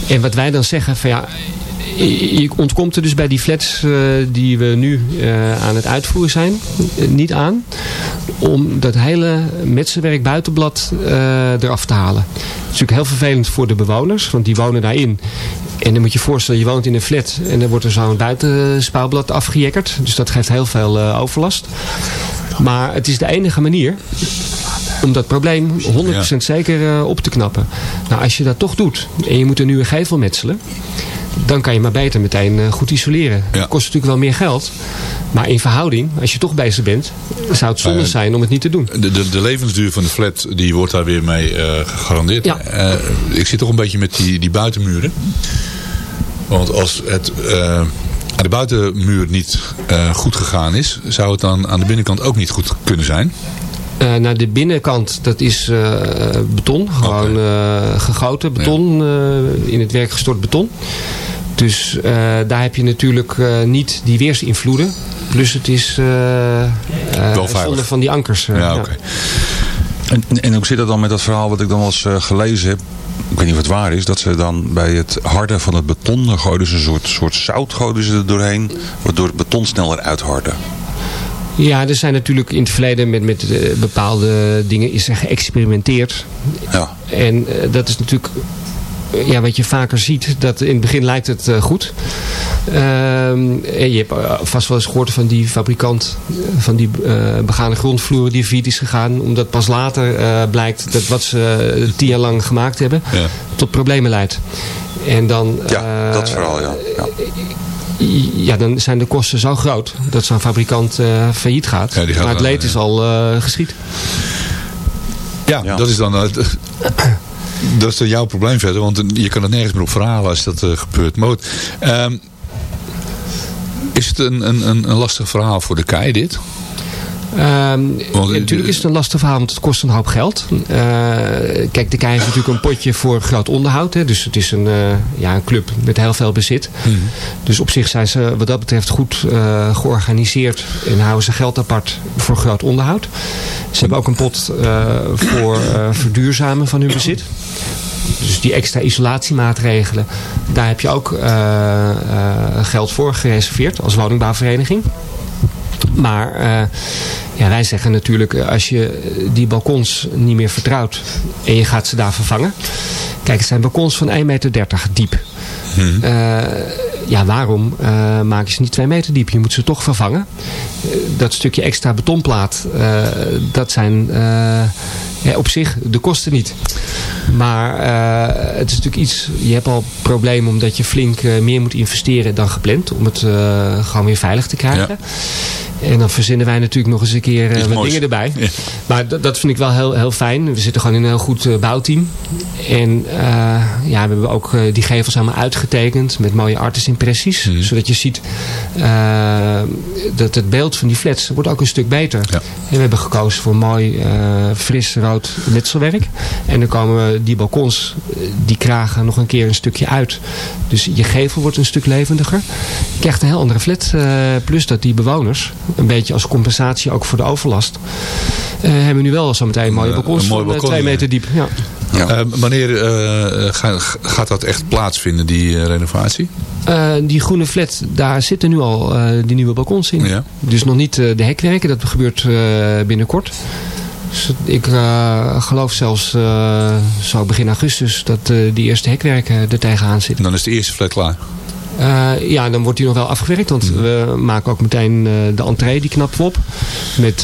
En wat wij dan zeggen van ja, je ontkomt er dus bij die flats eh, die we nu eh, aan het uitvoeren zijn niet aan. Om dat hele metsenwerk buitenblad eraf te halen. Het is natuurlijk heel vervelend voor de bewoners, want die wonen daarin. En dan moet je je voorstellen, je woont in een flat en dan wordt er zo'n buitenspouwblad afgejekkerd. Dus dat geeft heel veel overlast. Maar het is de enige manier om dat probleem 100% zeker eh, op te knappen. Nou, als je dat toch doet en je moet een nieuwe gevel metselen, dan kan je maar beter meteen eh, goed isoleren. Dat kost natuurlijk wel meer geld. Maar in verhouding, als je toch bezig bent, zou het zonde Eh, zijn om het niet te doen. De, de, de levensduur van de flat die wordt daar weer mee eh, gegarandeerd. Ja. Ik zit toch een beetje met die, die buitenmuren. Want als het de buitenmuur niet eh, goed gegaan is, zou het dan aan de binnenkant ook niet goed kunnen zijn. Eh, naar de binnenkant, dat is eh, beton. Gewoon eh, gegoten beton. eh, in het werk gestort beton. Dus eh, daar heb je natuurlijk eh, niet die weersinvloeden. Plus het is eh eh, veilig. zonder van die ankers. Ja, oké. En, en hoe zit dat dan met dat verhaal wat ik dan wel eens eh, gelezen heb? Ik weet niet of het waar is. Dat ze dan bij het harden van het beton, dan gooiden ze een soort, soort zout gooiden ze er doorheen. Waardoor het beton sneller uitharde. Ja, er zijn natuurlijk in het verleden met, met eh, bepaalde dingen is er geëxperimenteerd. Ja. En eh, dat is natuurlijk ja, wat je vaker ziet. Dat in het begin lijkt het eh, goed. Ehm, en je hebt eh, vast wel eens gehoord van die fabrikant eh, van die eh, begane grondvloeren die failliet is gegaan. Omdat pas later eh, blijkt dat wat ze eh, tien jaar lang gemaakt hebben Ja. tot problemen leidt. En dan, Ja, dat verhaal, ja. ja. ja, dan zijn de kosten zo groot dat zo'n fabrikant eh, failliet gaat. Ja, die gaat maar het dan, leed ja. is al eh, geschied. Ja, dat is dan het. Dat is dan jouw probleem verder, want je kan het nergens meer op verhalen als dat eh, gebeurt. Maar ehm, is het een, een, een lastig verhaal voor de KEI dit? Ehm, Want, ja, natuurlijk is het een lastig verhaal, want het kost een hoop geld. Eh, kijk, de KEI heeft natuurlijk een potje voor groot onderhoud. Hè, dus het is een, eh, ja, een club met heel veel bezit. Dus op zich zijn ze wat dat betreft goed eh, georganiseerd. En houden ze geld apart voor groot onderhoud. Ze hebben ook een pot eh, voor eh, verduurzamen van hun bezit. Dus die extra isolatiemaatregelen, daar heb je ook eh, eh, geld voor gereserveerd als woningbouwvereniging. Maar eh, ja, wij zeggen natuurlijk, eh, als je die balkons niet meer vertrouwt en je gaat ze daar vervangen. Kijk, het zijn balkons van 1,30 meter diep. Eh, ja, waarom eh, maak je ze niet 2 meter diep? Je moet ze toch vervangen. Dat stukje extra betonplaat, dat zijn Ja, op zich, de kosten niet. Maar eh, het is natuurlijk iets, je hebt al problemen omdat je flink eh, meer moet investeren dan gepland. Om het eh, gewoon weer veilig te krijgen. En dan verzinnen wij natuurlijk nog eens een keer wat moois. dingen erbij. Maar dat, vind ik wel heel, heel fijn. We zitten gewoon in een heel goed bouwteam. En ja, we hebben ook die gevels allemaal uitgetekend met mooie artisimpressies. Mhm. Zodat je ziet dat het beeld van die flats wordt ook een stuk beter. En we hebben gekozen voor mooi fris rood metselwerk. En dan komen die balkons, eh, die kragen nog een keer een stukje uit. Dus je gevel wordt een stuk levendiger. Je krijgt een heel andere flat. eh, plus dat die bewoners, een beetje als compensatie ook voor de overlast, eh, hebben nu wel zometeen mooie balkons een mooi van balkon, twee meter diep. Ja. Eh, wanneer eh, ga- gaat dat echt plaatsvinden, die eh, renovatie? Eh, die groene flat, daar zitten nu al eh, die nieuwe balkons in. Ja. Dus nog niet de hekwerken, dat gebeurt eh, binnenkort. Dus ik eh, geloof zelfs eh, zo begin augustus dat eh, die eerste hekwerken er tegenaan zitten. Dan is de eerste flat klaar. Ja, dan wordt die nog wel afgewerkt. Want we maken ook meteen de entree, die we op. Met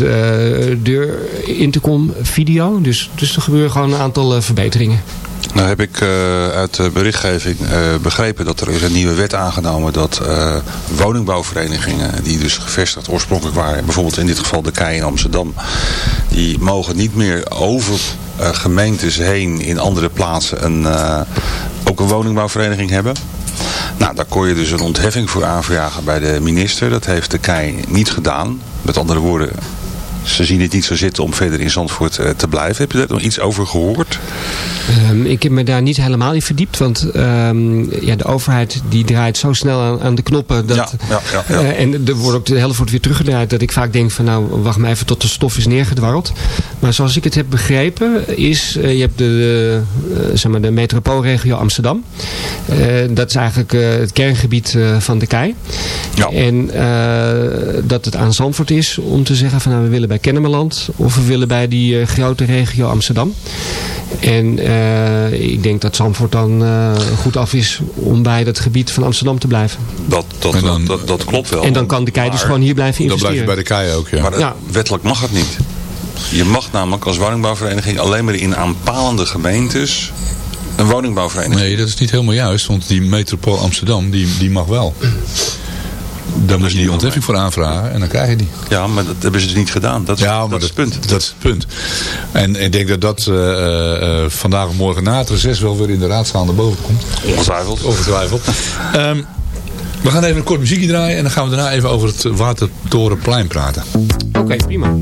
deur, intercom, video. Dus, dus er gebeuren gewoon een aantal verbeteringen. Nou heb ik eh, uit de berichtgeving eh, begrepen dat er is een nieuwe wet aangenomen dat eh, woningbouwverenigingen die dus gevestigd oorspronkelijk waren, bijvoorbeeld in dit geval de KEI in Amsterdam, die mogen niet meer over gemeentes heen in andere plaatsen een, ook een woningbouwvereniging hebben. Nou, daar kon je dus een ontheffing voor aanvragen bij de minister. Dat heeft de KEI niet gedaan. Met andere woorden, ze zien het niet zo zitten om verder in Zandvoort te blijven. Heb je daar nog iets over gehoord? Ehm, ik heb me daar niet helemaal in verdiept. Want ehm, ja, de overheid die draait zo snel aan, aan de knoppen. Dat, Ja, ja, ja, ja. eh, en er wordt ook de helft wordt weer teruggedraaid. Dat ik vaak denk van nou wacht maar even tot de stof is neergedwarreld. Maar zoals ik het heb begrepen is. eh, je hebt de, eh, zeg maar de metropoolregio Amsterdam. Dat is eigenlijk het kerngebied van de KEI. En eh, dat het aan Zandvoort is om te zeggen van nou we willen bij Kennemerland. Of we willen bij die grote regio Amsterdam. En ik denk dat Zandvoort dan eh, goed af is om bij dat gebied van Amsterdam te blijven. Dat, dat, dat, dat, dat klopt wel. En dan kan de KEI dus gewoon hier blijven Dan blijf je investeren. bij de KEI ook, ja. Maar Ja. wettelijk mag het niet. Je mag namelijk als woningbouwvereniging alleen maar in aanpalende gemeentes een woningbouwvereniging. Nee, dat is niet helemaal juist, want die metropool Amsterdam, die, die mag wel. Daar moet je die ontheffing voor aanvragen en dan krijg je die. Ja, maar dat hebben ze dus niet gedaan. Dat is, Ja, maar dat is het punt. Dat is het punt. En ik denk dat dat eh, eh, eh, vandaag of morgen na het reces wel weer in de raadszaal naar boven komt. Ongetwijfeld. Ongetwijfeld. Ehm, we gaan even een kort muziekje draaien en dan gaan we daarna even over het Watertorenplein praten. Oké, prima.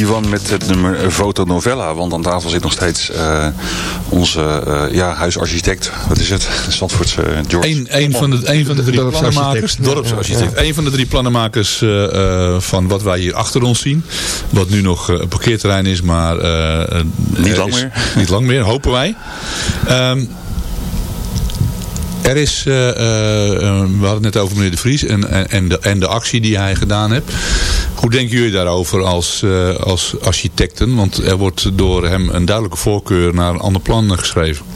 Ivan met het nummer Fotonovella. Want aan tafel zit nog steeds eh, onze eh, ja, huisarchitect. Wat is het? Zandvoortse uh, George. Eén een van, de, een van de drie plannenmakers. Dorpsarchitect. Een van de drie plannenmakers eh, eh, van wat wij hier achter ons zien. Wat nu nog eh, een parkeerterrein is, maar... eh, eh, Niet lang is- meer. Niet lang meer, hopen wij. Ehm, er is, eh, eh, eh, we hadden het net over meneer De Vries en, en, en, de, en de actie die hij gedaan heeft. Hoe denken jullie daarover als, eh, als architecten? Want er wordt door hem een duidelijke voorkeur naar een ander plan geschreven.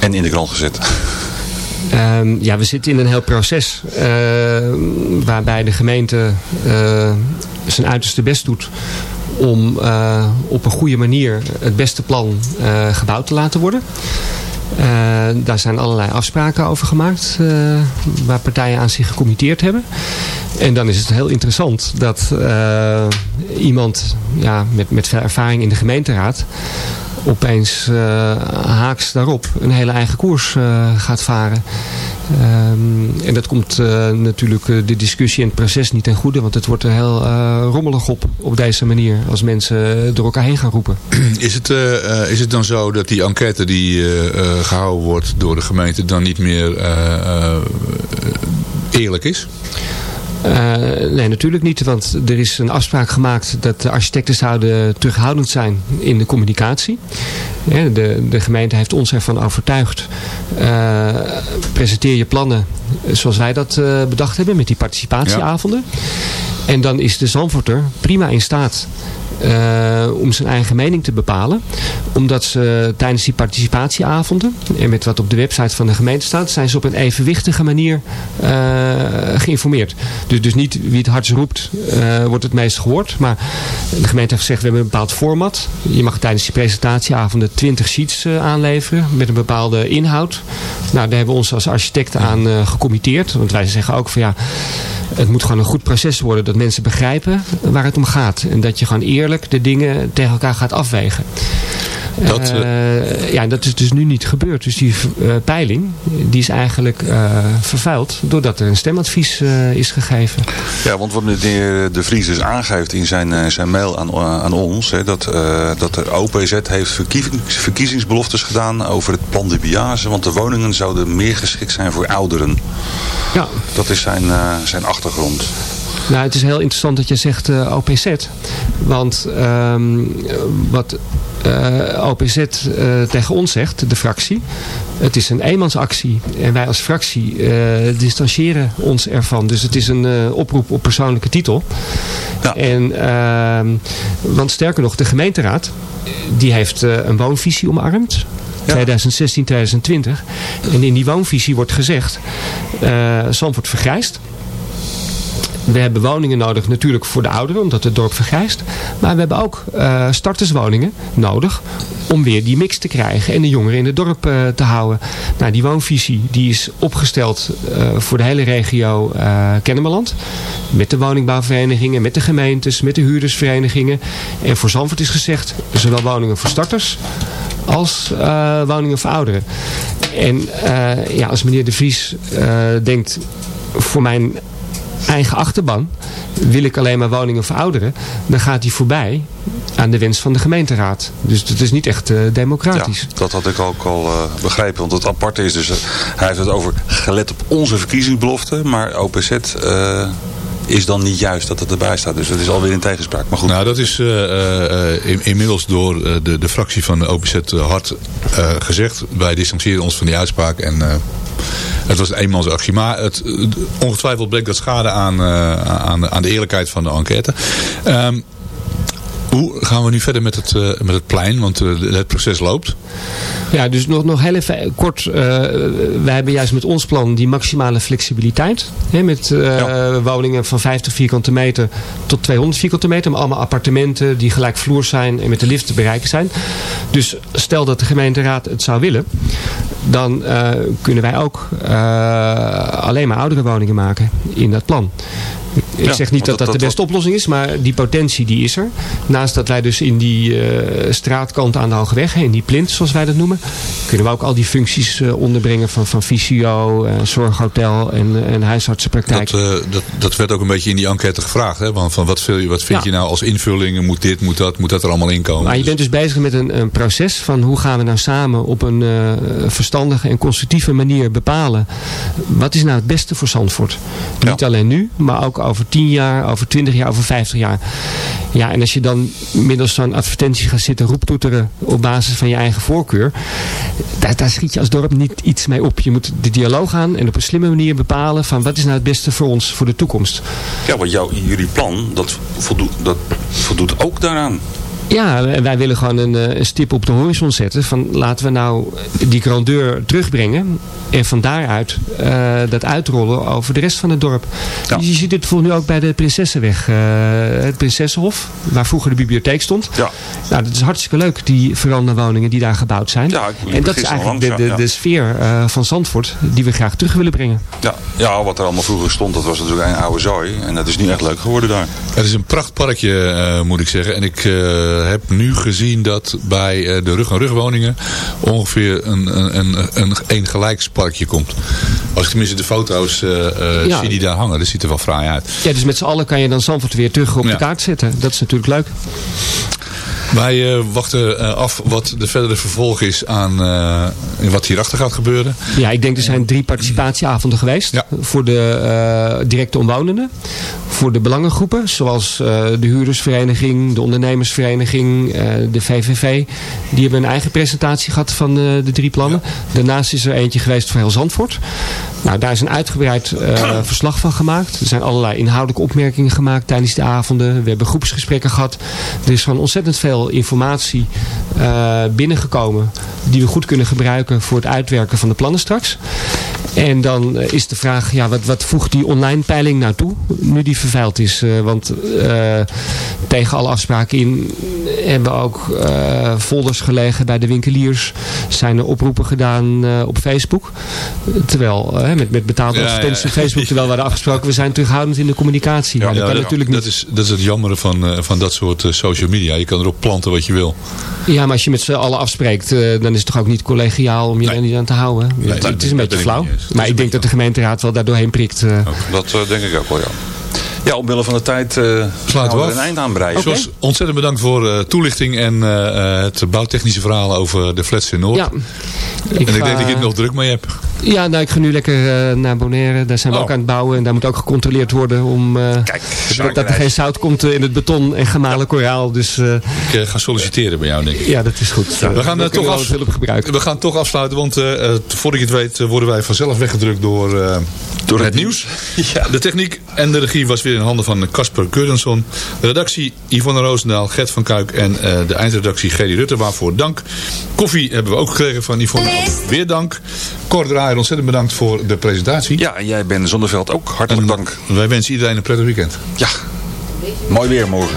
En in de krant gezet. Ehm, ja, we zitten in een heel proces eh, waarbij de gemeente eh, zijn uiterste best doet om eh, op een goede manier het beste plan eh, gebouwd te laten worden. Eh, daar zijn allerlei afspraken over gemaakt eh, waar partijen aan zich gecommitteerd hebben. En dan is het heel interessant dat eh, iemand ja, met, met veel ervaring in de gemeenteraad opeens haaks daarop een hele eigen koers gaat varen. Ehm, en dat komt eh, natuurlijk eh, de discussie en het proces niet ten goede. Want het wordt er heel eh, rommelig op, op deze manier. Als mensen door elkaar heen gaan roepen. Is het, is het dan zo dat die enquête die eh, eh, gehouden wordt door de gemeente dan niet meer eerlijk is? Eh, nee, natuurlijk niet. Want er is een afspraak gemaakt dat de architecten zouden terughoudend zijn in de communicatie. Ja, de, de gemeente heeft ons ervan overtuigd. Eh, presenteer je plannen zoals wij dat eh, bedacht hebben met die participatieavonden. En dan is de Zandvoorter prima in staat eh, om zijn eigen mening te bepalen. Omdat ze tijdens die participatieavonden, en met wat op de website van de gemeente staat, zijn ze op een evenwichtige manier eh, geïnformeerd. Dus, dus niet wie het hardst roept, eh, wordt het meest gehoord. Maar de gemeente heeft gezegd, we hebben een bepaald format. Je mag tijdens die presentatieavonden 20 sheets aanleveren met een bepaalde inhoud. Nou, daar hebben we ons als architecten aan gecommitteerd. Want wij zeggen ook van ja, het moet gewoon een goed proces worden. Dat mensen begrijpen waar het om gaat. En dat je gewoon eerlijk de dingen tegen elkaar gaat afwegen. Dat, Eh, ja, dat is dus nu niet gebeurd. Dus die eh, peiling die is eigenlijk eh, vervuild doordat er een stemadvies eh, is gegeven. Ja, want wat meneer De Vries dus aangeeft in zijn, eh, zijn mail aan, aan ons, hè, dat, eh, dat de OPZ heeft verkiezings, verkiezingsbeloftes gedaan over het plan de want de woningen zouden meer geschikt zijn voor ouderen. Ja. Dat is zijn, eh, zijn achtergrond. Nou, het is heel interessant dat je zegt eh, OPZ. Want ehm, wat eh, OPZ eh, tegen ons zegt, de fractie. Het is een eenmansactie. En wij als fractie eh, distancieren ons ervan. Dus het is een oproep op persoonlijke titel. En, ehm, want sterker nog, de gemeenteraad die heeft een woonvisie omarmd. 2016, 2020. En in die woonvisie wordt gezegd, Zandvoort vergrijst. We hebben woningen nodig natuurlijk voor de ouderen, omdat het dorp vergrijst. Maar we hebben ook eh, starterswoningen nodig om weer die mix te krijgen en de jongeren in het dorp eh, te houden. Nou, die woonvisie die is opgesteld eh, voor de hele regio Kennemerland. Met de woningbouwverenigingen, met de gemeentes, met de huurdersverenigingen. En voor Zandvoort is gezegd, zowel woningen voor starters als woningen voor ouderen. En ja, als meneer De Vries denkt, voor mijn eigen achterban wil ik alleen maar woningen voor ouderen, dan gaat hij voorbij aan de wens van de gemeenteraad. Dus dat is niet echt eh, democratisch. Ja, dat had ik ook al eh, begrepen. Want het aparte is dus, eh, hij heeft het over gelet op onze verkiezingsbelofte. Maar OPZ is dan niet juist dat het erbij staat. Dus dat is alweer in tegenspraak. Maar goed. Nou, dat is eh, eh, in- inmiddels door eh, de, de fractie van de OPZ hard gezegd. Wij distancieren ons van die uitspraak en het was een. Maar het, ongetwijfeld bleek dat schade aan, aan, aan de eerlijkheid van de enquête. Ehm, hoe gaan we nu verder met het, eh, met het plein? Want eh, het proces loopt. Ja, dus nog, nog heel even kort. eh, wij hebben juist met ons plan die maximale flexibiliteit. Hè, met woningen van 50 vierkante meter tot 200 vierkante meter. Maar allemaal appartementen die gelijkvloers zijn en met de lift te bereiken zijn. Dus stel dat de gemeenteraad het zou willen. Dan kunnen wij ook alleen maar oudere woningen maken in dat plan. Ik Ja, zeg niet dat dat, dat- de beste oplossing is, maar die potentie die is er. Naast dat wij dus in die eh, straatkant aan de Hogeweg, in die plint zoals wij dat noemen, kunnen we ook al die functies eh, onderbrengen van, van fysio, eh, zorghotel en, en huisartsenpraktijk. Dat, dat, dat werd ook een beetje in die enquête gevraagd. Hè? Want van wat, wil je, wat vind Ja. je nou als invulling? Moet dit, moet dat, moet dat er allemaal in komen? Maar je bent dus bezig met een, een proces van hoe gaan we nou samen op een verstandige en constructieve manier bepalen wat is nou het beste voor Zandvoort. Niet alleen nu, maar ook over 10 jaar, over 20 jaar, over 50 jaar. Ja, en als je dan middels zo'n advertentie gaat zitten roeptoeteren op basis van je eigen voorkeur, daar, daar schiet je als dorp niet iets mee op. Je moet de dialoog aan en op een slimme manier bepalen van wat is nou het beste voor ons voor de toekomst. Ja, want jouw, jullie plan, dat dat voldoet ook daaraan. Ja, en wij willen gewoon een, eh, een stip op de horizon zetten. Van laten we nou die grandeur terugbrengen. En van daaruit eh, dat uitrollen over de rest van het dorp. Dus je ziet het bijvoorbeeld nu ook bij de Prinsessenweg. eh, het Prinsessenhof. Waar vroeger de bibliotheek stond. Ja. Nou, dat is hartstikke leuk. Die veranderwoningen die daar gebouwd zijn. Ja, en dat is eigenlijk langs, de, de, ja, de sfeer eh, van Zandvoort. Die we graag terug willen brengen. Ja, ja, wat er allemaal vroeger stond, dat was natuurlijk een oude zooi. En dat is nu echt leuk geworden daar. Het is een prachtparkje, eh, moet ik zeggen. En ik eh, heb nu gezien dat bij eh, de rug- en rugwoningen ongeveer een, een, een, een, een gelijksparkje komt. Als ik tenminste de foto's eh, eh, Ja. zie die daar hangen, dat ziet er wel fraai uit. Ja, dus met z'n allen kan je dan Zandvoort weer terug op de kaart zetten. Dat is natuurlijk leuk. Wij eh, wachten eh, af wat de verdere vervolg is aan eh, wat hierachter gaat gebeuren. Ja, ik denk er zijn drie participatieavonden geweest. Voor de directe omwonenden. Voor de belangengroepen. Zoals de huurdersvereniging, de ondernemersvereniging, de VVV. Die hebben een eigen presentatie gehad van de drie plannen. Daarnaast is er eentje geweest voor heel Zandvoort. Nou, daar is een uitgebreid verslag van gemaakt. Er zijn allerlei inhoudelijke opmerkingen gemaakt tijdens de avonden. We hebben groepsgesprekken gehad. Er is gewoon ontzettend veel informatie eh, binnengekomen. Die we goed kunnen gebruiken voor het uitwerken van de plannen straks. En dan eh, is de vraag, ja, wat, wat voegt die online peiling nou toe? Nu die vervuild is. Eh, want tegen alle afspraken in hebben ook eh, folders gelegen bij de winkeliers. Zijn er oproepen gedaan eh, op Facebook. Terwijl, eh, met, met betaalde Ja, advertenties ja. op Facebook. Terwijl we hadden afgesproken, we zijn terughoudend in de communicatie. dat Ja, kan dat, natuurlijk niet. dat, is, dat is het jammere van, eh, van dat soort eh, social media. Je kan erop planten wat je wil. Ja, maar als je met z'n allen afspreekt, eh, dan is het toch ook niet collegiaal om je er niet aan te houden. Nee, het, is een beetje flauw. Maar ik denk dat de gemeenteraad wel daar doorheen prikt. eh. Dat eh, denk ik ook wel, ja. Ja, omwille van de tijd eh Sluiten we we er een eind aan breien. Ontzettend bedankt voor eh, toelichting en eh, eh, het bouwtechnische verhaal over de flats in Noord. Ja. en ik ga- denk dat je het nog druk mee hebt. Ja, nou, ik ga nu lekker eh, naar Bonaire. Daar zijn we Oh. ook aan het bouwen. En daar moet ook gecontroleerd worden om eh, dat, dat er geen zout komt in het beton en gemalen koraal. Dus eh, Ik ga solliciteren bij jou, denk ik. ja, dat is goed. we, gaan, kunnen toch af, we gaan toch afsluiten, want voordat je het weet worden wij vanzelf weggedrukt door, eh, door het nieuws. De techniek en de regie was weer in handen van Casper Keurensson. De redactie Yvonne Roosendaal, Gert van Kuik en eh, de eindredactie Gerry Rutte. Waarvoor dank. Koffie hebben we ook gekregen van Yvonne. Weer dank. Cor Draaier, ontzettend bedankt voor de presentatie. Ja, en jij Ben Zonneveld ook. Hartelijk dank. Wij wensen iedereen een prettig weekend. Ja, mooi weer morgen.